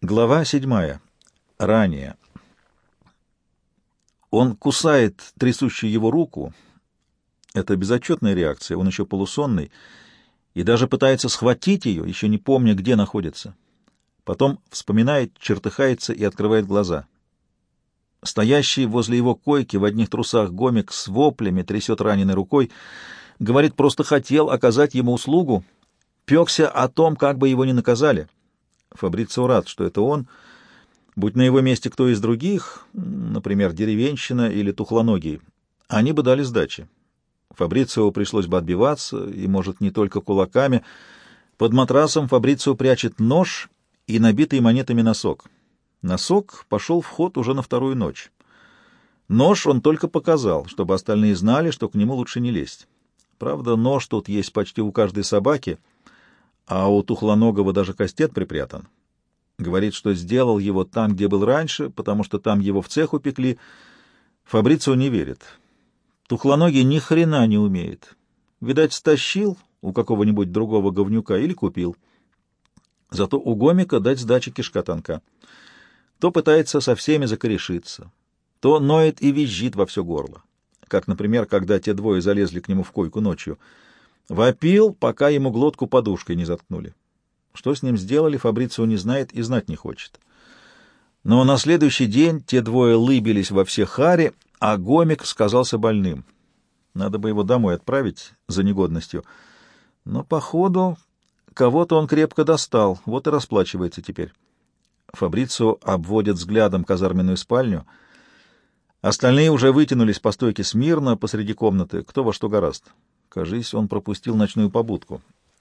Глава седьмая. Ранее. Он кусает трясущую его руку. Это безотчетная реакция, он еще полусонный, и даже пытается схватить ее, еще не помня, где находится. Потом вспоминает, чертыхается и открывает глаза. Стоящий возле его койки в одних трусах гомик с воплями трясет раненой рукой, говорит, просто хотел оказать ему услугу, пекся о том, как бы его не наказали. Фабрицио рад, что это он. Будь на его месте кто из других, например, деревенщина или тухлоногий, они бы дали сдачи. Фабрицио пришлось бы отбиваться, и, может, не только кулаками. Под матрасом Фабрицио прячет нож и набитый монетами носок. Носок пошел в ход уже на вторую ночь. Нож он только показал, чтобы остальные знали, что к нему лучше не лезть. Правда, нож тут есть почти у каждой собаки, а у Тухлоногого даже кастет припрятан. Говорит, что сделал его там, где был раньше, потому что там его в цех упекли. Фабрицио не верит. Тухлоногий ни хрена не умеет. Видать, стащил у какого-нибудь другого говнюка или купил. Зато у гомика дать сдачи кишка тонка. То пытается со всеми закорешиться, то ноет и визжит во все горло. Как, например, когда те двое залезли к нему в койку ночью. Вопил, пока ему глотку подушкой не заткнули. Что с ним сделали, Фабрицио не знает и знать не хочет. Но на следующий день те двое лыбились во все харе, а Гомик сказался больным. Надо бы его домой отправить за негодностью. Но, походу, кого-то он крепко достал, вот и расплачивается теперь. Фабрицио обводит взглядом казарменную спальню. Остальные уже вытянулись по стойке смирно посреди комнаты, кто во что гораст. Кажись, он пропустил ночную побудку.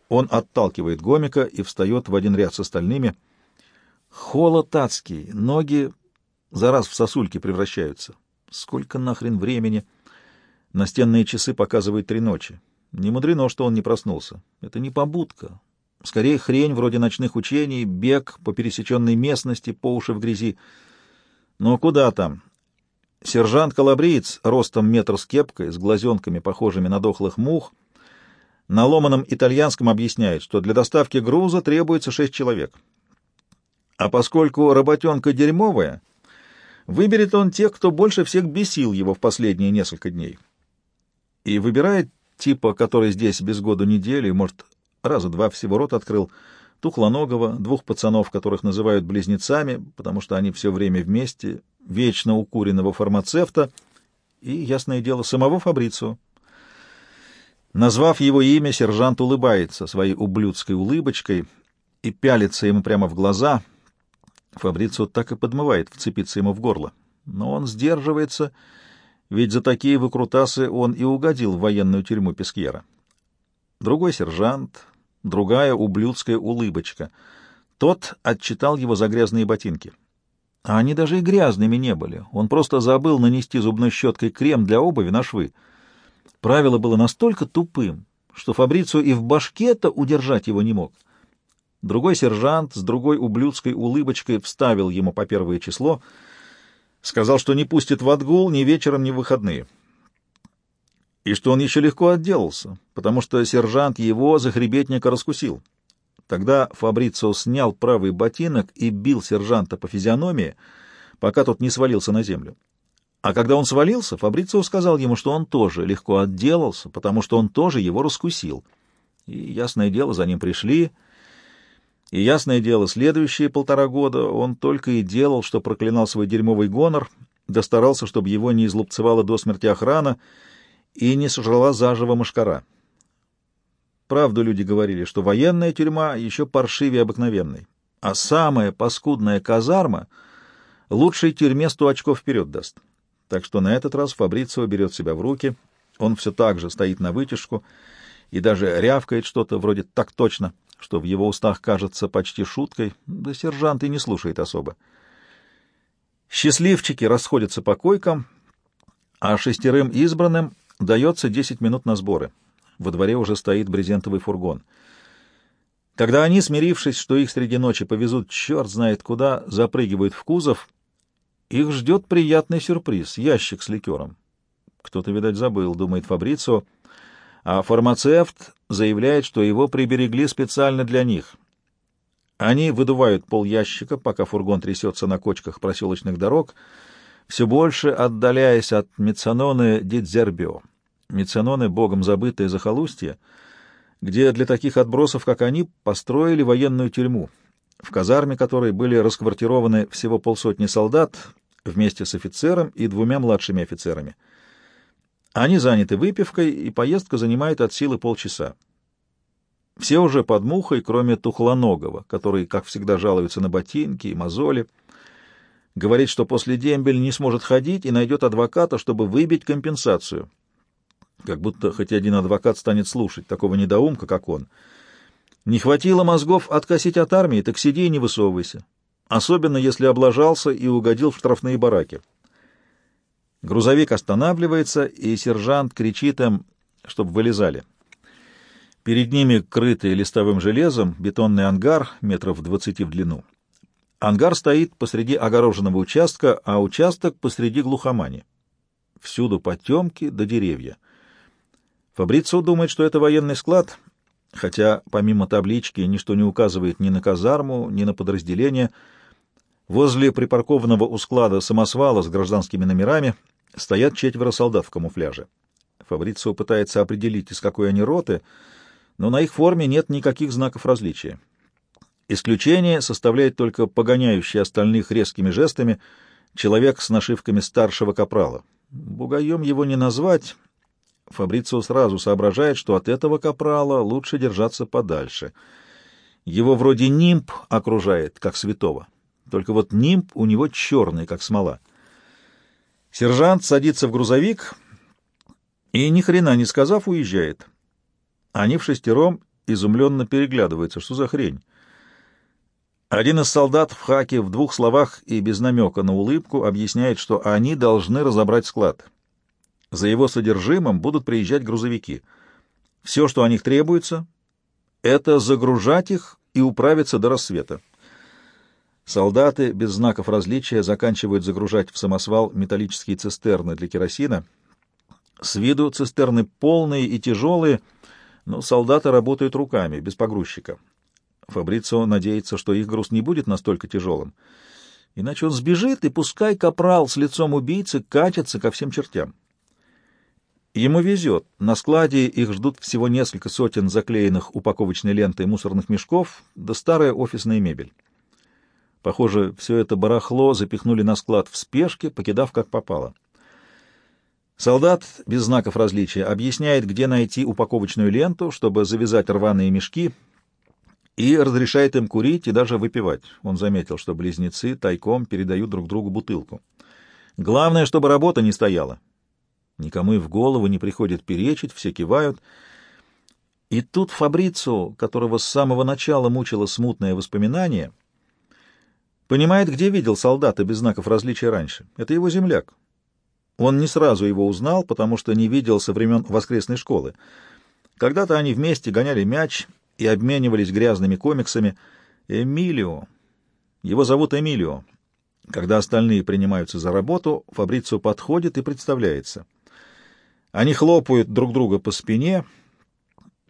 Он отталкивает гомика и встает в один ряд с остальными. Холод адский, ноги за раз в сосульки превращаются. Сколько нахрен времени? Настенные часы показывают три ночи. Не мудрено, что он не проснулся. Это не побудка. Скорее хрень вроде ночных учений, бег по пересеченной местности, по уши в грязи. Но куда там? Сержант-калабриец, ростом метр с кепкой, с глазенками, похожими на дохлых мух, на ломаном итальянском объясняет, что для доставки груза требуется шесть человек. А поскольку работенка дерьмовая, выберет он тех, кто больше всех бесил его в последние несколько дней. И выбирает типа, который здесь без году недели, может, раза два всего рот открыл, Тухлоногого, двух пацанов, которых называют близнецами, потому что они все время вместе, вечно укуренного фармацевта и, ясное дело, самого Фабрицу. Назвав его имя, сержант улыбается своей ублюдской улыбочкой и пялится ему прямо в глаза. Фабрицу так и подмывает вцепиться ему в горло. Но он сдерживается, ведь за такие выкрутасы он и угодил в военную тюрьму Пескьера. Другой сержант, другая ублюдская улыбочка. Тот отчитал его за грязные ботинки. А они даже и грязными не были. Он просто забыл нанести зубной щеткой крем для обуви на швы. Правило было настолько тупым, что Фабрицу и в башке-то удержать его не мог. Другой сержант с другой ублюдской улыбочкой вставил ему по первое число, сказал, что не пустит в отгул ни вечером, ни выходные и что он еще легко отделался, потому что сержант его захребетника раскусил. Тогда Фабрицио снял правый ботинок и бил сержанта по физиономии, пока тот не свалился на землю. А когда он свалился, Фабрицио сказал ему, что он тоже легко отделался, потому что он тоже его раскусил. И, ясное дело, за ним пришли, и, ясное дело, следующие полтора года он только и делал, что проклинал свой дерьмовый гонор, да старался, чтобы его не излупцевала до смерти охрана, и не сожрала заживо мошкара. Правду люди говорили, что военная тюрьма еще паршивее обыкновенной, а самая паскудная казарма лучшей тюрьме сто очков вперед даст. Так что на этот раз Фабрицио берет себя в руки, он все так же стоит на вытяжку и даже рявкает что-то вроде «так точно», что в его устах кажется почти шуткой, да сержант и не слушает особо. Счастливчики расходятся по койкам, а шестерым избранным Дается 10 минут на сборы. Во дворе уже стоит брезентовый фургон. Когда они, смирившись, что их среди ночи повезут черт знает куда, запрыгивают в кузов, их ждет приятный сюрприз — ящик с ликером. Кто-то, видать, забыл, думает Фабрицо, а фармацевт заявляет, что его приберегли специально для них. Они выдувают пол ящика, пока фургон трясется на кочках проселочных дорог, все больше отдаляясь от Мецаноны Дидзербио. Мецаноны — богом забытое захолустье, где для таких отбросов, как они, построили военную тюрьму, в казарме которой были расквартированы всего полсотни солдат вместе с офицером и двумя младшими офицерами. Они заняты выпивкой, и поездка занимает от силы полчаса. Все уже под мухой, кроме Тухлоногого, который, как всегда, жалуется на ботинки и мозоли. Говорит, что после дембель не сможет ходить и найдет адвоката, чтобы выбить компенсацию. Как будто хоть один адвокат станет слушать такого недоумка, как он. Не хватило мозгов откосить от армии, так сиди и не высовывайся. Особенно, если облажался и угодил в штрафные бараки. Грузовик останавливается, и сержант кричит им, чтобы вылезали. Перед ними крытый листовым железом бетонный ангар метров двадцати в длину. Ангар стоит посреди огороженного участка, а участок посреди глухомани. Всюду потемки да деревья. Фабрицио думает, что это военный склад, хотя помимо таблички ничто не указывает ни на казарму, ни на подразделение. Возле припаркованного у склада самосвала с гражданскими номерами стоят четверо солдат в камуфляже. Фабрицио пытается определить, из какой они роты — но на их форме нет никаких знаков различия. Исключение составляет только погоняющий остальных резкими жестами человек с нашивками старшего капрала. Бугаем его не назвать. Фабрицио сразу соображает, что от этого капрала лучше держаться подальше. Его вроде нимб окружает, как святого. Только вот нимб у него черный, как смола. Сержант садится в грузовик и, ни хрена не сказав, уезжает. Они в шестером изумленно переглядываются. Что за хрень? Один из солдат в хаке в двух словах и без намека на улыбку объясняет, что они должны разобрать склад. За его содержимым будут приезжать грузовики. Все, что о них требуется, это загружать их и управиться до рассвета. Солдаты без знаков различия заканчивают загружать в самосвал металлические цистерны для керосина. С виду цистерны полные и тяжелые — но солдаты работают руками, без погрузчика. Фабрицио надеется, что их груз не будет настолько тяжелым. Иначе он сбежит, и пускай капрал с лицом убийцы катится ко всем чертям. Ему везет. На складе их ждут всего несколько сотен заклеенных упаковочной лентой мусорных мешков да старая офисная мебель. Похоже, все это барахло запихнули на склад в спешке, покидав как попало. Солдат без знаков различия объясняет, где найти упаковочную ленту, чтобы завязать рваные мешки, и разрешает им курить и даже выпивать. Он заметил, что близнецы тайком передают друг другу бутылку. Главное, чтобы работа не стояла. Никому и в голову не приходит перечить, все кивают. И тут Фабрицу, которого с самого начала мучило смутное воспоминание, понимает, где видел солдата без знаков различия раньше. Это его земляк. Он не сразу его узнал, потому что не видел со времен воскресной школы. Когда-то они вместе гоняли мяч и обменивались грязными комиксами. Эмилио. Его зовут Эмилио. Когда остальные принимаются за работу, Фабрицио подходит и представляется. Они хлопают друг друга по спине,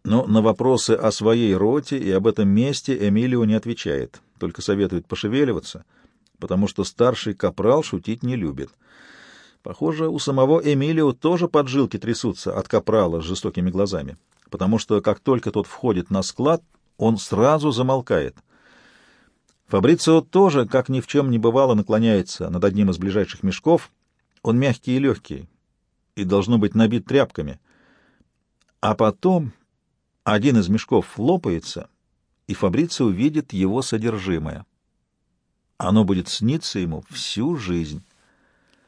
но на вопросы о своей роте и об этом месте Эмилио не отвечает, только советует пошевеливаться, потому что старший капрал шутить не любит. Похоже, у самого Эмилио тоже поджилки трясутся от капрала с жестокими глазами, потому что как только тот входит на склад, он сразу замолкает. Фабрицио тоже, как ни в чем не бывало, наклоняется над одним из ближайших мешков. Он мягкий и легкий, и должно быть набит тряпками. А потом один из мешков лопается, и Фабрицио видит его содержимое. Оно будет сниться ему всю жизнь.